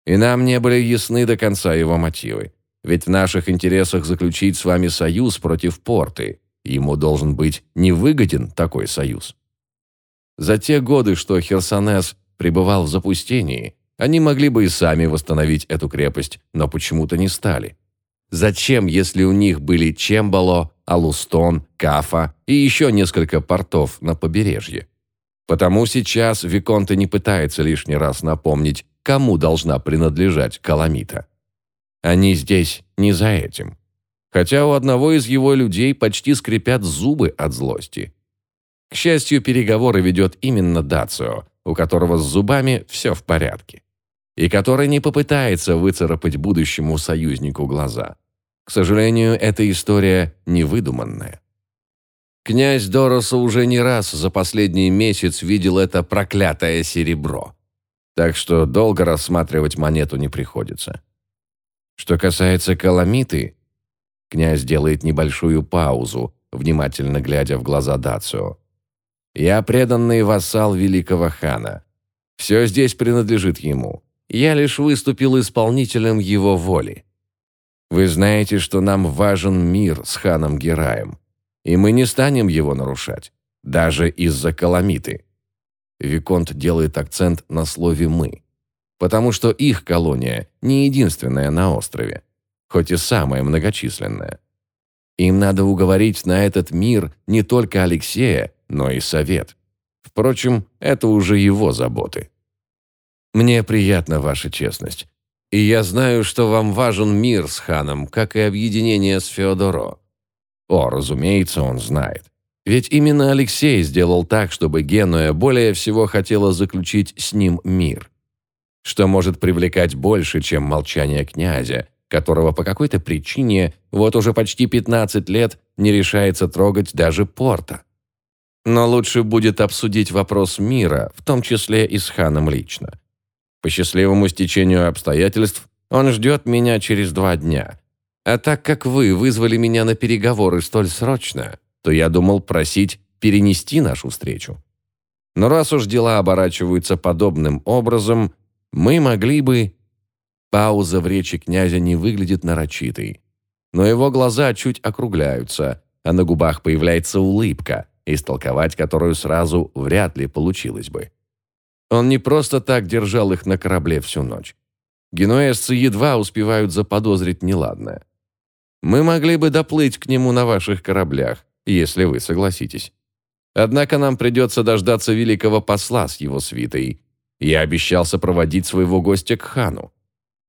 Speaker 1: И нам не были ясны до конца его мотивы. Ведь в наших интересах заключить с вами союз против порты. Ему должен быть невыгоден такой союз. За те годы, что Херсонес пребывал в запустении, они могли бы и сами восстановить эту крепость, но почему-то не стали. Зачем, если у них были Чембало, Алустон, Кафа и еще несколько портов на побережье? Потому сейчас Виконте не пытается лишний раз напомнить, кому должна принадлежать Каламита. Они здесь не за этим. Хотя у одного из его людей почти скрипят зубы от злости. К счастью, переговоры ведет именно Дацио, у которого с зубами все в порядке, и который не попытается выцарапать будущему союзнику глаза. К сожалению, эта история невыдуманная. Князь Дороса уже не раз за последний месяц видел это проклятое серебро. Так что долго рассматривать монету не приходится. Что касается Каламиты, князь делает небольшую паузу, внимательно глядя в глаза Дацио. «Я преданный вассал великого хана. Все здесь принадлежит ему. Я лишь выступил исполнителем его воли. Вы знаете, что нам важен мир с ханом Гераем, и мы не станем его нарушать, даже из-за Каламиты». Виконт делает акцент на слове «мы», потому что их колония не единственная на острове, хоть и самая многочисленная. Им надо уговорить на этот мир не только Алексея, но и Совет. Впрочем, это уже его заботы. Мне приятна ваша честность. И я знаю, что вам важен мир с ханом, как и объединение с Феодоро. О, разумеется, он знает. Ведь именно Алексей сделал так, чтобы Генуя более всего хотела заключить с ним мир. Что может привлекать больше, чем молчание князя, которого по какой-то причине вот уже почти 15 лет не решается трогать даже порта. Но лучше будет обсудить вопрос мира, в том числе и с ханом лично. По счастливому стечению обстоятельств он ждет меня через два дня. А так как вы вызвали меня на переговоры столь срочно, то я думал просить перенести нашу встречу. Но раз уж дела оборачиваются подобным образом, мы могли бы Пауза в речи князя не выглядит нарочитой. Но его глаза чуть округляются, а на губах появляется улыбка, истолковать которую сразу вряд ли получилось бы. Он не просто так держал их на корабле всю ночь. Генуэзцы едва успевают заподозрить неладное. Мы могли бы доплыть к нему на ваших кораблях, если вы согласитесь. Однако нам придется дождаться великого посла с его свитой. Я обещал сопроводить своего гостя к хану.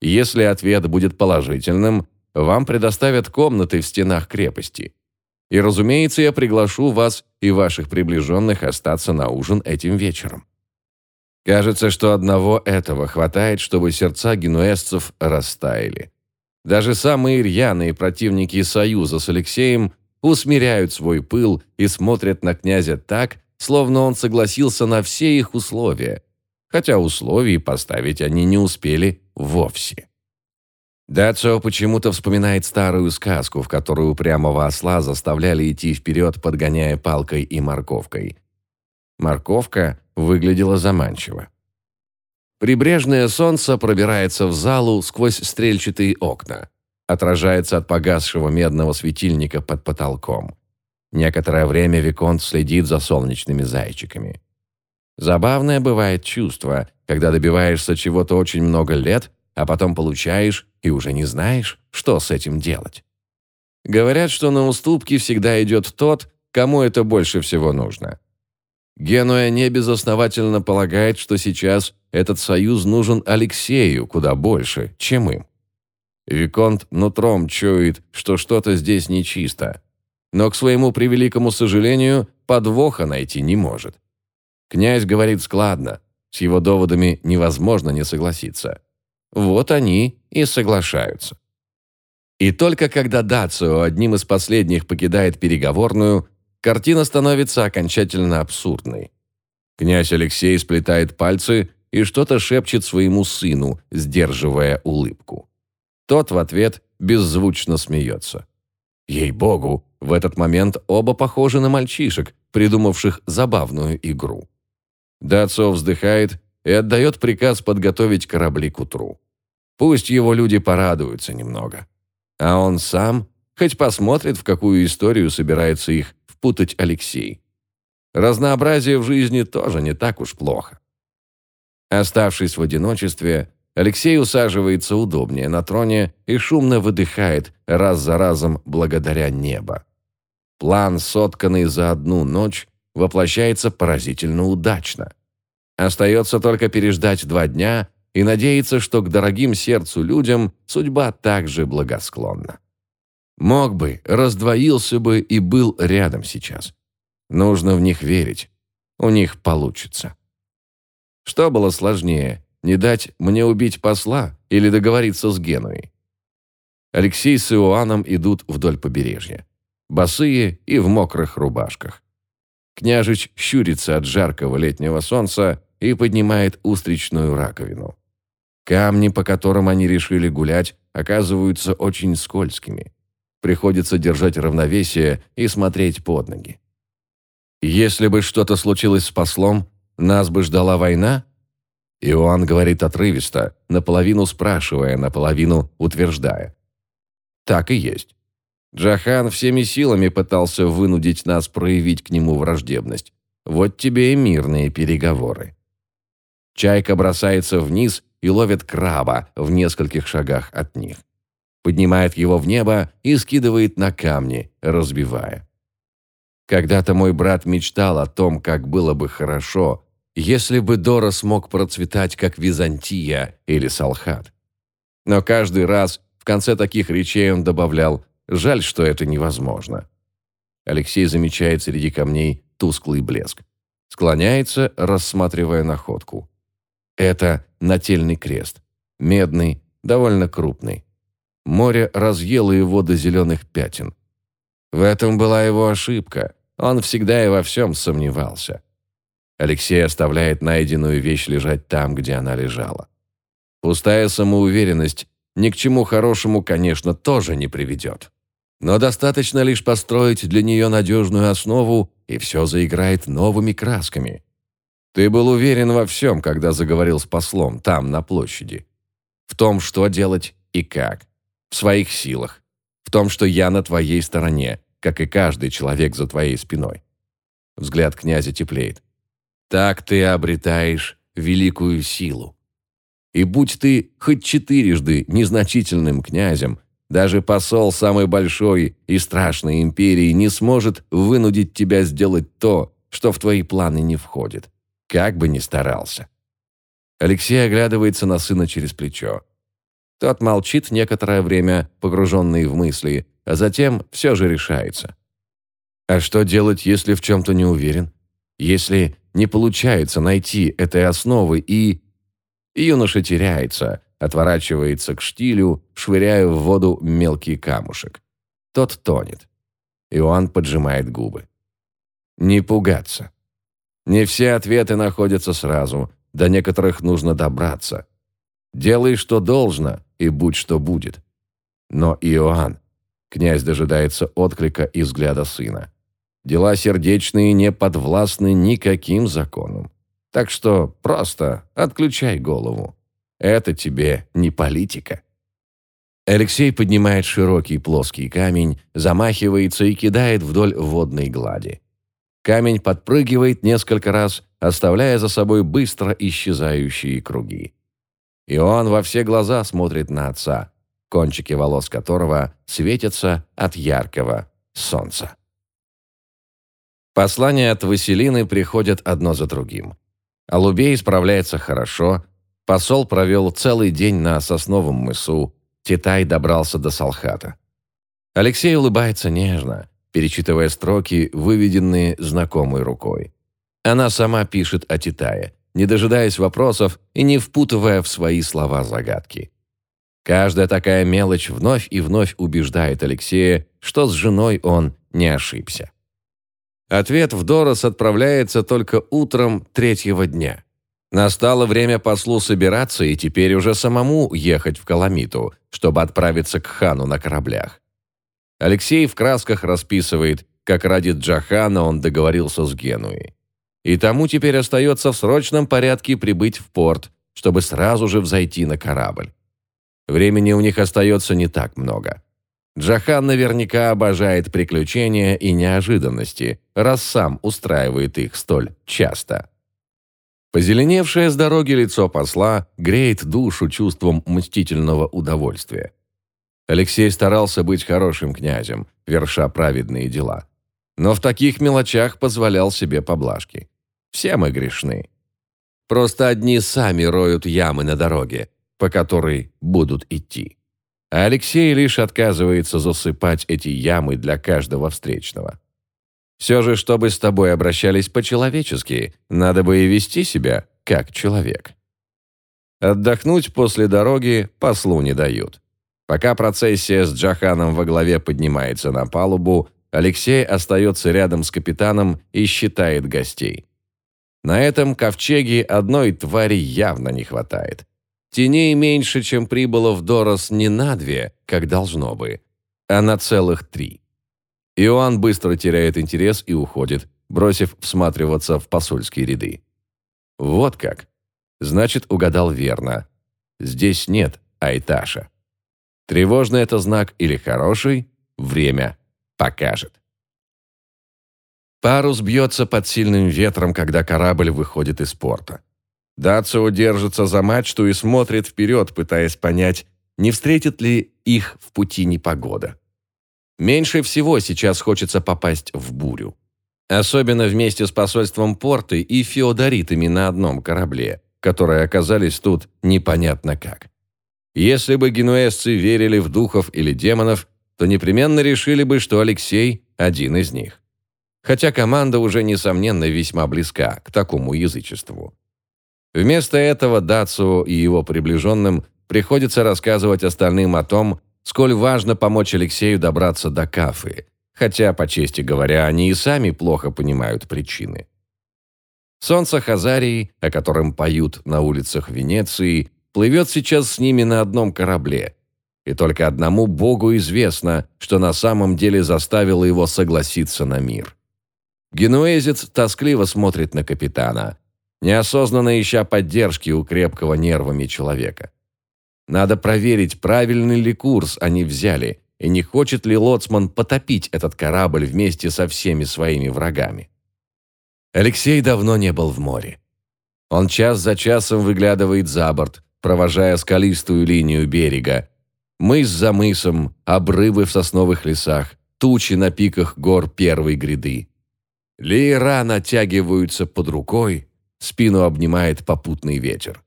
Speaker 1: Если ответ будет положительным, вам предоставят комнаты в стенах крепости. И, разумеется, я приглашу вас и ваших приближенных остаться на ужин этим вечером. Кажется, что одного этого хватает, чтобы сердца генуэзцев растаяли. Даже самые рьяные противники союза с Алексеем усмиряют свой пыл и смотрят на князя так, словно он согласился на все их условия, хотя условий поставить они не успели вовсе. Дацо почему-то вспоминает старую сказку, в которую упрямого осла заставляли идти вперед, подгоняя палкой и морковкой. Морковка выглядела заманчиво. Прибрежное солнце пробирается в залу сквозь стрельчатые окна, отражается от погасшего медного светильника под потолком. Некоторое время Виконт следит за солнечными зайчиками. Забавное бывает чувство, когда добиваешься чего-то очень много лет, а потом получаешь и уже не знаешь, что с этим делать. Говорят, что на уступки всегда идет тот, кому это больше всего нужно. Генуя не безосновательно полагает, что сейчас этот союз нужен Алексею куда больше, чем им. Виконт нутром чует, что что-то здесь нечисто, но, к своему превеликому сожалению, подвоха найти не может. Князь говорит складно, с его доводами невозможно не согласиться. Вот они и соглашаются. И только когда Дацио одним из последних покидает переговорную, картина становится окончательно абсурдной. Князь Алексей сплетает пальцы и что-то шепчет своему сыну, сдерживая улыбку. Тот в ответ беззвучно смеется. Ей-богу, в этот момент оба похожи на мальчишек, придумавших забавную игру. Дацо вздыхает и отдает приказ подготовить корабли к утру. Пусть его люди порадуются немного. А он сам хоть посмотрит, в какую историю собирается их впутать Алексей. Разнообразие в жизни тоже не так уж плохо. Оставшись в одиночестве, Алексей усаживается удобнее на троне и шумно выдыхает раз за разом благодаря небо. План, сотканный за одну ночь, воплощается поразительно удачно. Остается только переждать два дня и надеяться, что к дорогим сердцу людям судьба также благосклонна. Мог бы, раздвоился бы и был рядом сейчас. Нужно в них верить. У них получится.
Speaker 2: Что было сложнее, не дать мне убить посла или договориться с Генуей? Алексей с Иоанном идут вдоль побережья. Босые и в мокрых рубашках. Княжич щурится от жаркого летнего солнца и поднимает устричную раковину. Камни, по которым они решили гулять, оказываются очень скользкими. Приходится держать равновесие и смотреть под ноги. Если бы что-то случилось с послом, нас бы ждала война? Иоанн говорит отрывисто, наполовину спрашивая, наполовину утверждая. Так и есть. Джахан всеми силами пытался вынудить нас проявить к нему враждебность. Вот тебе и мирные переговоры. Чайка бросается вниз и ловит краба в нескольких шагах от них. Поднимает его в небо и скидывает на камни, разбивая. Когда-то мой брат мечтал о том, как было бы хорошо, если бы Дора смог процветать, как Византия или Салхат. Но каждый раз в конце таких речей он добавлял «жаль, что это невозможно». Алексей замечает среди камней тусклый блеск. Склоняется, рассматривая находку. Это нательный крест. Медный, довольно крупный. Море разъело его до зеленых пятен. В этом была его ошибка. Он всегда и во всем сомневался. Алексей оставляет найденную вещь лежать там, где она лежала. Пустая самоуверенность ни к чему хорошему, конечно, тоже не приведет. Но достаточно лишь построить для нее надежную основу, и все заиграет новыми красками. Ты был уверен во всем, когда заговорил с послом там, на площади. В том, что делать и как. В своих силах. В том, что я на твоей стороне, как и каждый человек за твоей спиной. Взгляд князя теплеет. Так ты обретаешь великую силу. И будь ты хоть четырежды незначительным князем, даже посол самой большой и страшной империи не сможет вынудить тебя сделать то, что в твои планы не входит как бы ни старался. Алексей оглядывается на сына через плечо. Тот молчит некоторое время, погруженный в мысли, а затем все же решается. А что делать, если в чем-то не уверен? Если не получается найти этой основы и... Юноша теряется, отворачивается к штилю, швыряя в воду мелкий камушек. Тот тонет. Иоанн поджимает губы. Не пугаться. Не все ответы находятся сразу, до некоторых нужно добраться. Делай, что должно, и будь, что будет. Но Иоанн, князь дожидается отклика и взгляда сына. Дела сердечные не подвластны никаким законам. Так что просто отключай голову. Это тебе не политика. Алексей поднимает широкий плоский камень, замахивается и кидает вдоль водной глади. Камень подпрыгивает несколько раз, оставляя за собой быстро исчезающие круги. И он во все глаза смотрит на отца, кончики волос которого светятся от яркого солнца. Послания от Василины приходят одно за другим. Алубей справляется хорошо, посол провел целый день на сосновом мысу, Титай добрался до Салхата. Алексей улыбается нежно, перечитывая строки, выведенные знакомой рукой. Она сама пишет о Титае, не дожидаясь вопросов и не впутывая в свои слова загадки. Каждая такая мелочь вновь и вновь убеждает Алексея, что с женой он не ошибся. Ответ в Дорос отправляется только утром третьего дня. Настало время послу собираться и теперь уже самому ехать в Каламиту, чтобы отправиться к хану на кораблях. Алексей в красках расписывает, как ради Джахана он договорился с Генуей. И тому теперь остается в срочном порядке прибыть в порт, чтобы сразу же взойти на корабль. Времени у них остается не так много. Джахан наверняка обожает приключения и неожиданности, раз сам устраивает их столь часто. Позеленевшее с дороги лицо посла греет душу чувством мстительного удовольствия. Алексей старался быть хорошим князем, верша праведные дела. Но в таких мелочах позволял себе поблажки. Все мы грешны. Просто одни сами роют ямы на дороге, по которой будут идти. А Алексей лишь отказывается засыпать эти ямы для каждого встречного. Все же, чтобы с тобой обращались по-человечески, надо бы и вести себя как человек. Отдохнуть после дороги послу не дают. Пока процессия с Джаханом во главе поднимается на палубу, Алексей остается рядом с капитаном и считает гостей. На этом ковчеге одной твари явно не хватает. Теней меньше, чем прибыло в Дорос не на две, как должно бы, а на целых три. Иоанн быстро теряет интерес и уходит, бросив всматриваться в посольские ряды. Вот как. Значит, угадал верно. Здесь нет Айташа. Тревожный это знак или хороший, время покажет. Парус бьется под сильным ветром, когда корабль выходит из порта. Дацио держится за мачту и смотрит вперед, пытаясь понять, не встретит ли их в пути непогода. Меньше всего сейчас хочется попасть в бурю. Особенно вместе с посольством порты и феодоритами на одном корабле, которые оказались тут непонятно как. Если бы генуэзцы верили в духов или демонов, то непременно решили бы, что Алексей – один из них. Хотя команда уже, несомненно, весьма близка к такому язычеству. Вместо этого Дацу и его приближенным приходится рассказывать остальным о том, сколь важно помочь Алексею добраться до Кафы, хотя, по чести говоря, они и сами плохо понимают причины. Солнце Хазарии, о котором поют на улицах Венеции, плывет сейчас с ними на одном корабле. И только одному Богу известно, что на самом деле заставило его согласиться на мир. Генуэзец тоскливо смотрит на капитана, неосознанно ища поддержки у крепкого нервами человека. Надо проверить, правильный ли курс они взяли, и не хочет ли Лоцман потопить этот корабль вместе со всеми своими врагами. Алексей давно не был в море. Он час за часом выглядывает за борт, провожая скалистую линию берега. Мыс за мысом, обрывы в сосновых лесах, тучи на пиках гор первой гряды. Леера натягиваются под рукой, спину обнимает попутный ветер.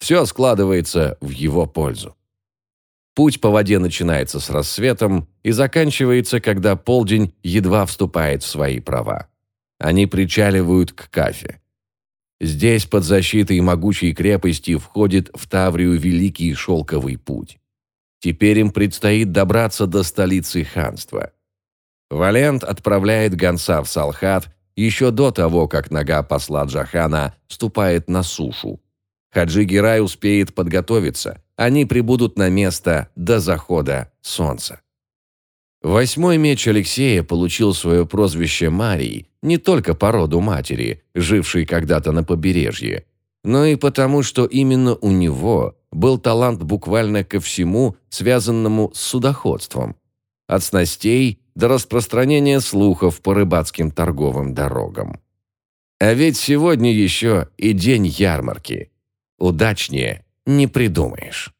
Speaker 2: Все складывается в его пользу. Путь по воде начинается с рассветом и заканчивается, когда полдень едва вступает в свои права. Они причаливают к Кафе. Здесь под защитой могучей крепости входит в Таврию Великий Шелковый путь. Теперь им предстоит добраться до столицы ханства. Валент отправляет гонца в Салхат еще до того, как нога посла Джахана ступает на сушу. Хаджи Герай успеет подготовиться, они прибудут на место до захода солнца. Восьмой меч Алексея получил свое прозвище Марии не только по роду матери, жившей когда-то на побережье, но и потому, что именно у него был талант буквально ко всему, связанному с судоходством. От снастей до распространения слухов по рыбацким торговым дорогам. А ведь сегодня еще и день ярмарки. Удачнее не придумаешь.